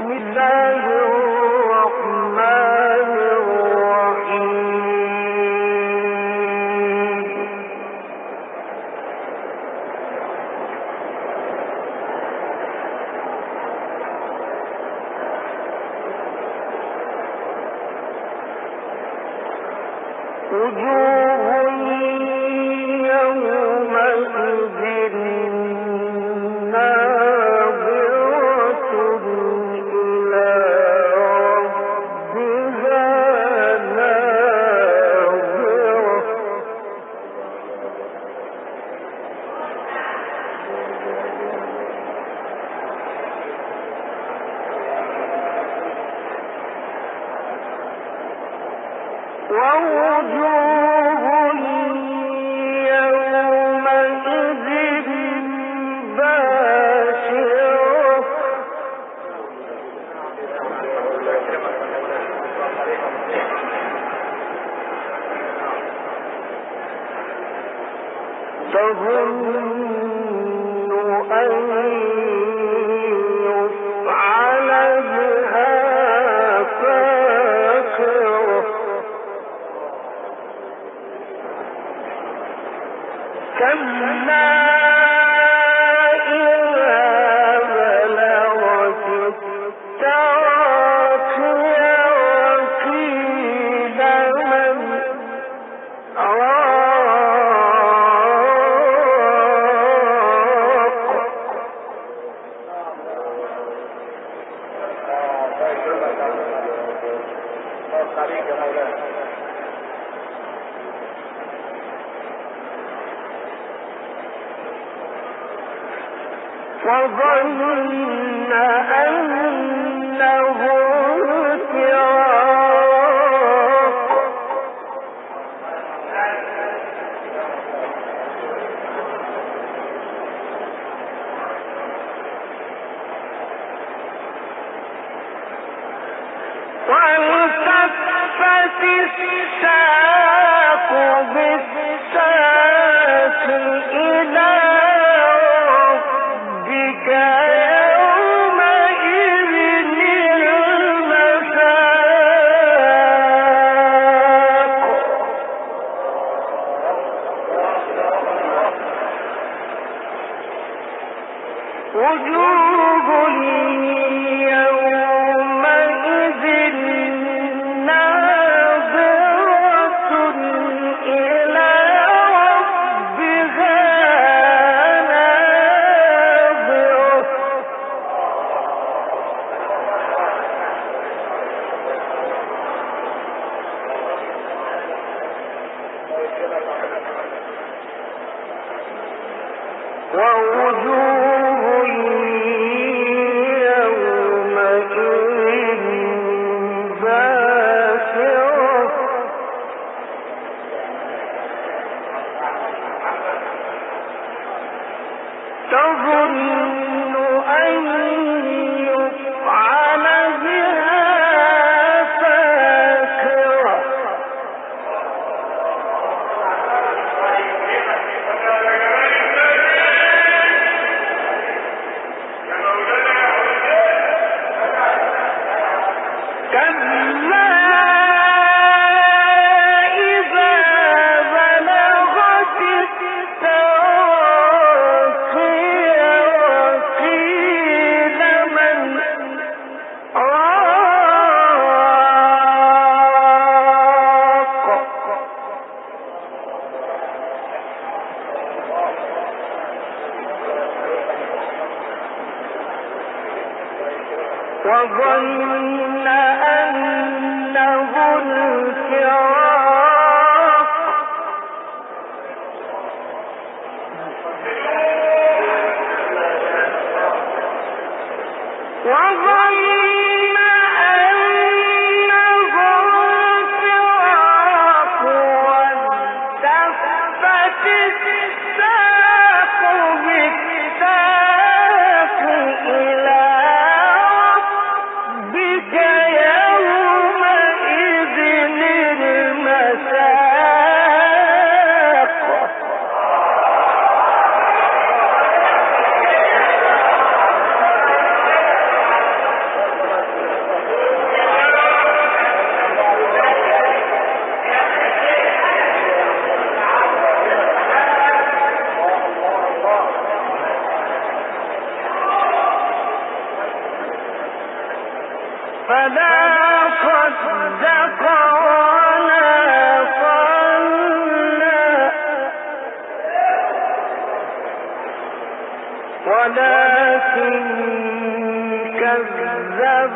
الله وظن ووجوه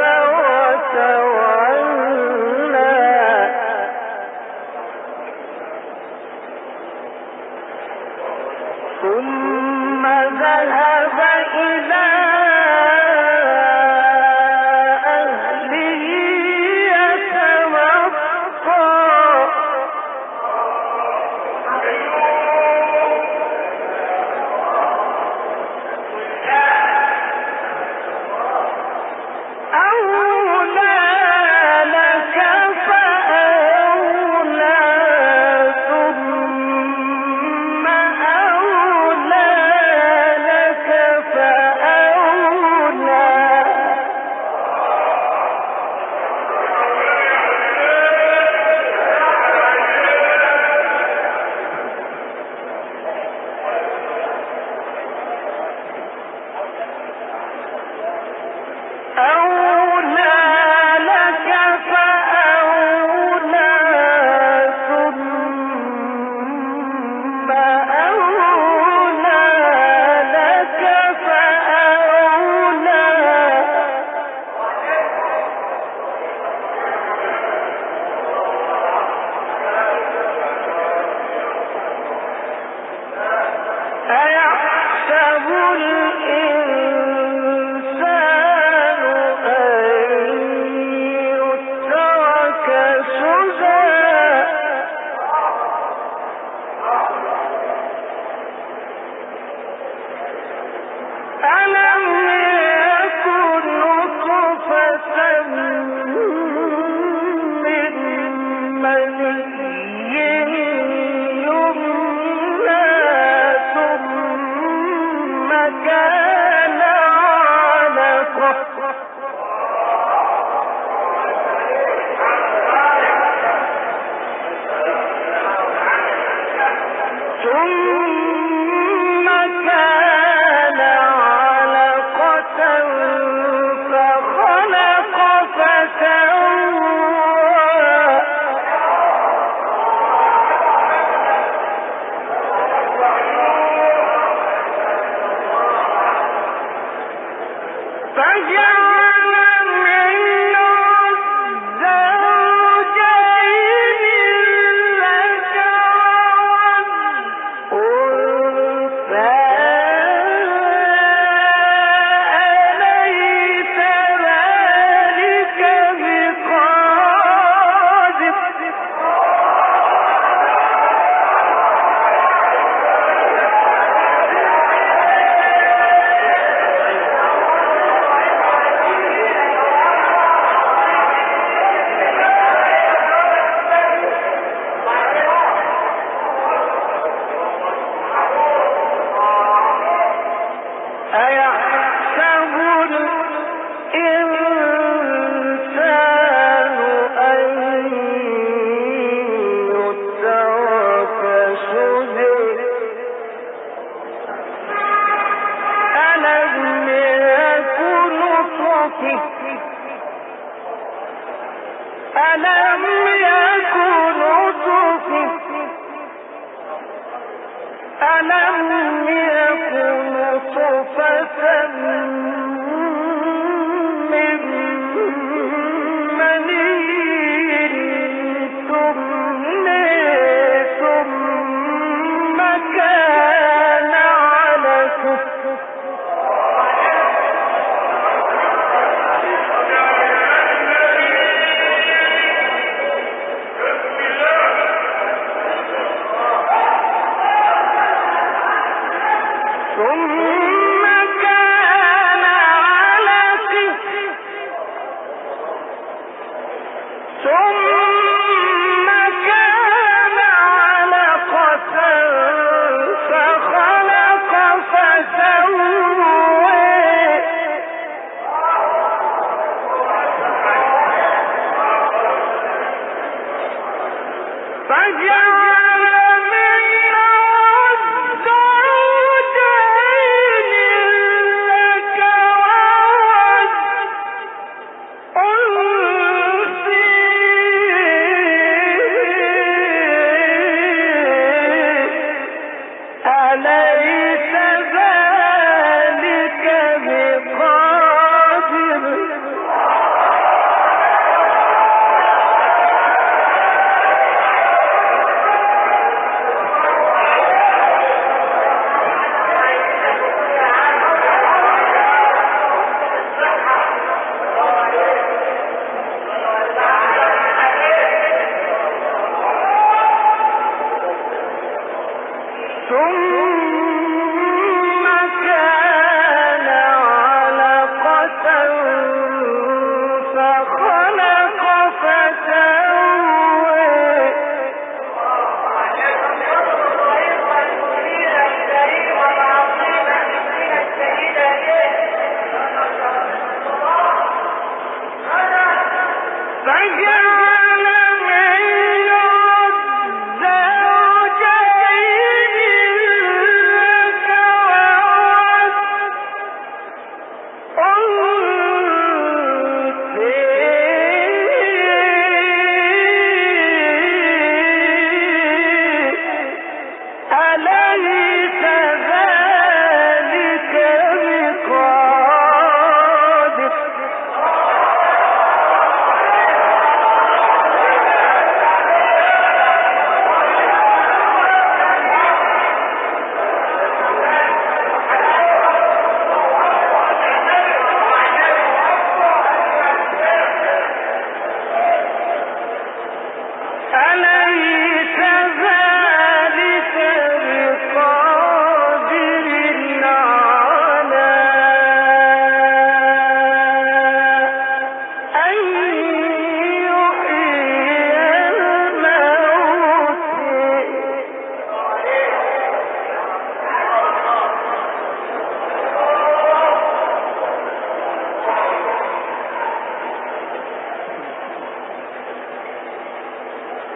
Oh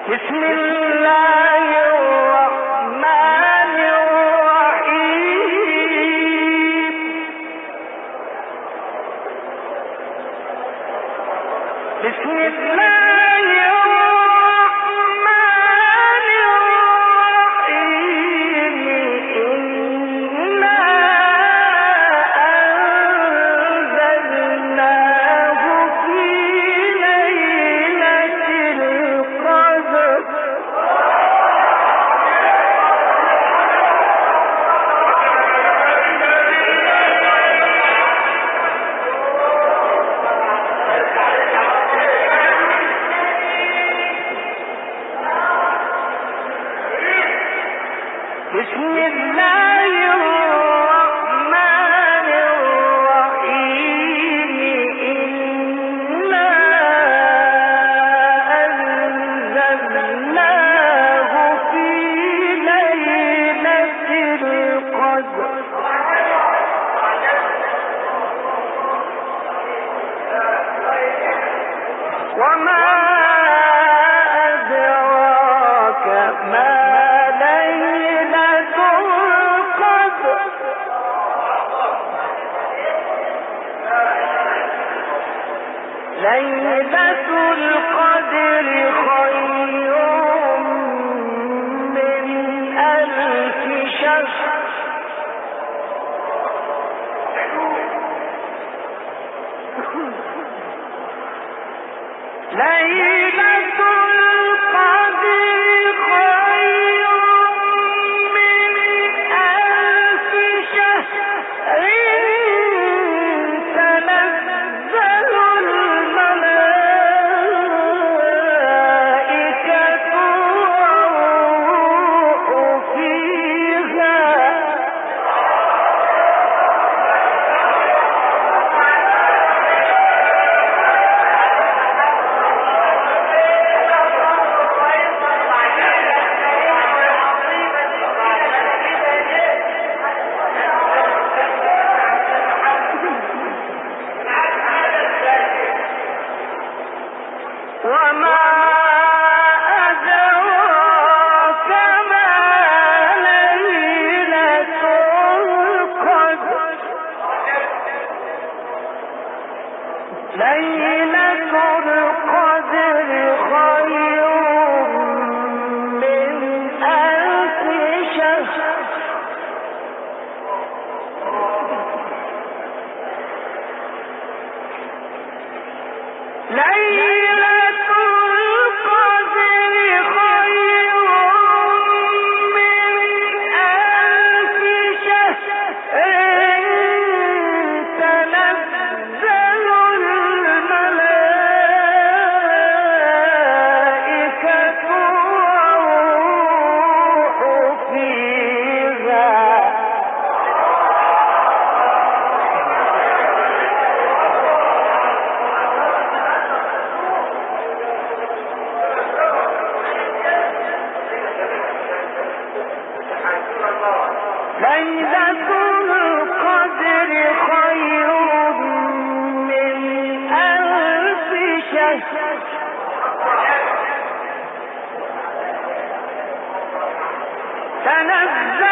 بسم الله Brasil!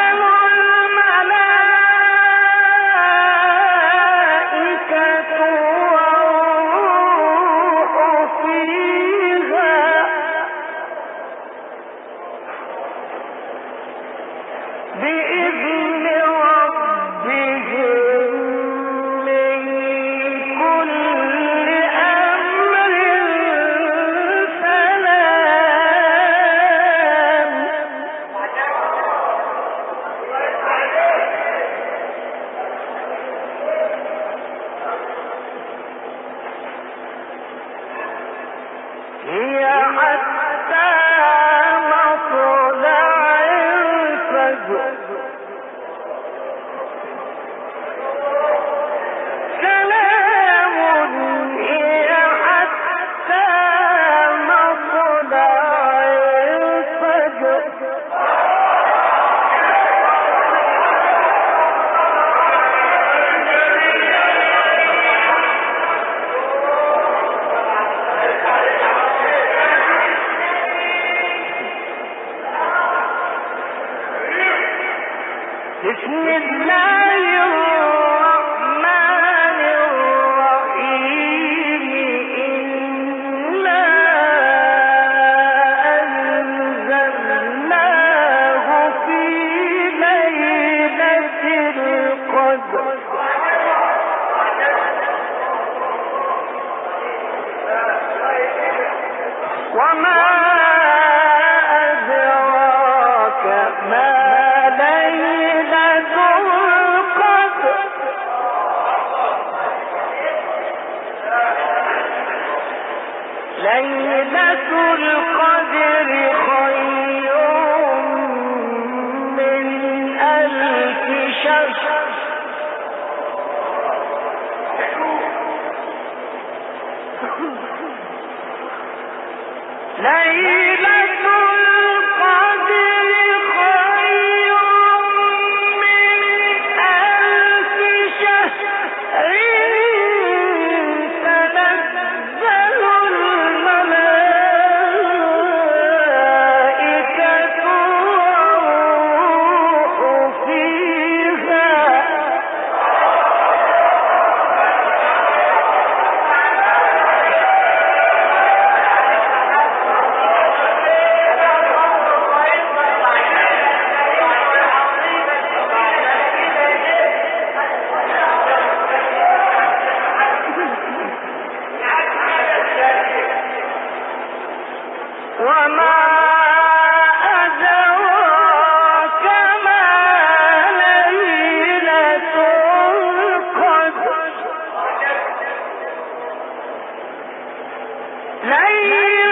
ليلة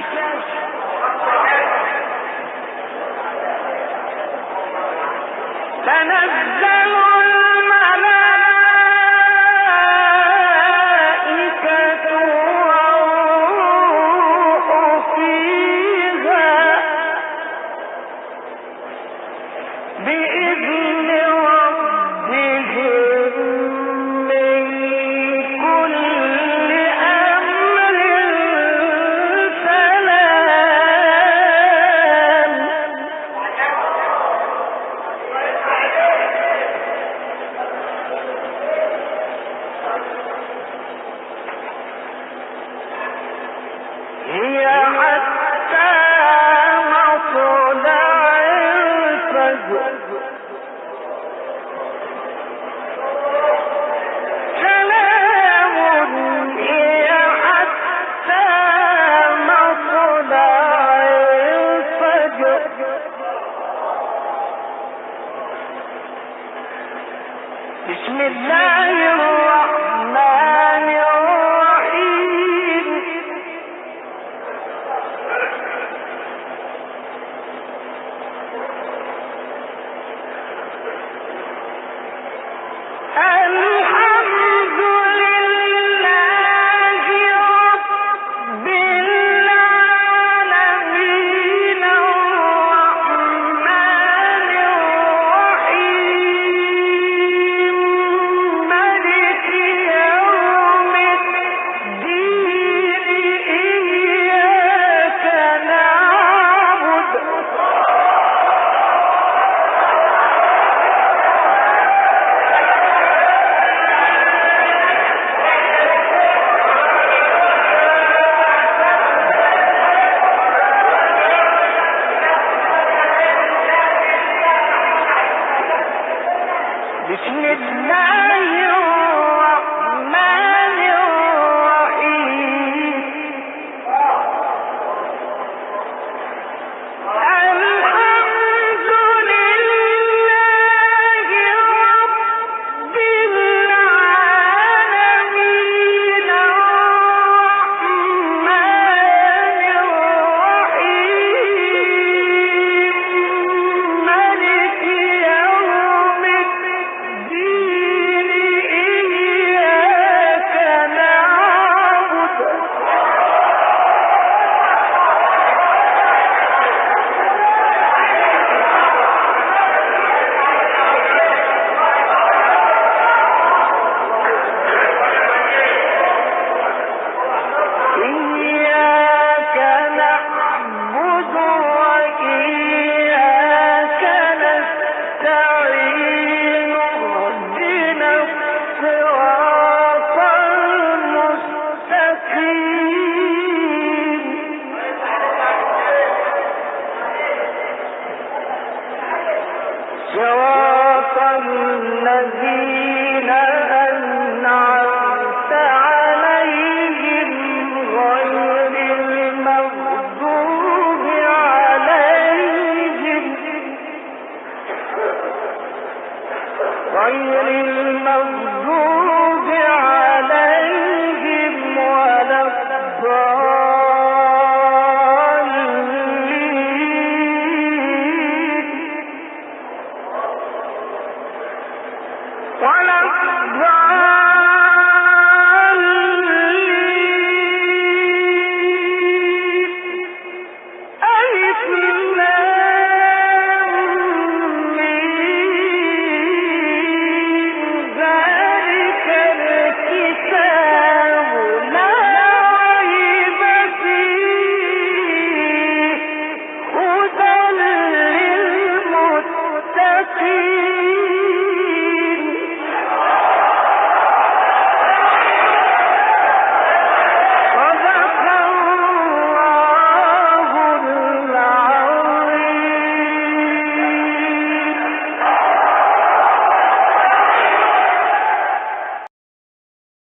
شهر تنزل